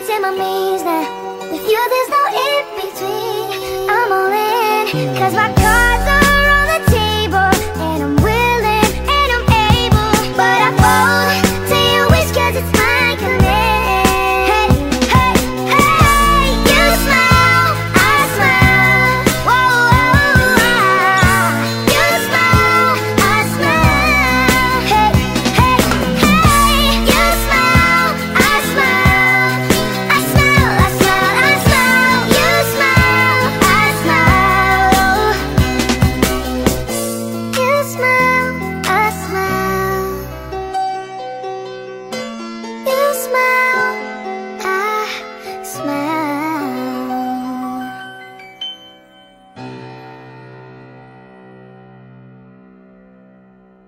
it's in my means now With you there's no in-between. I'm all in, cause my car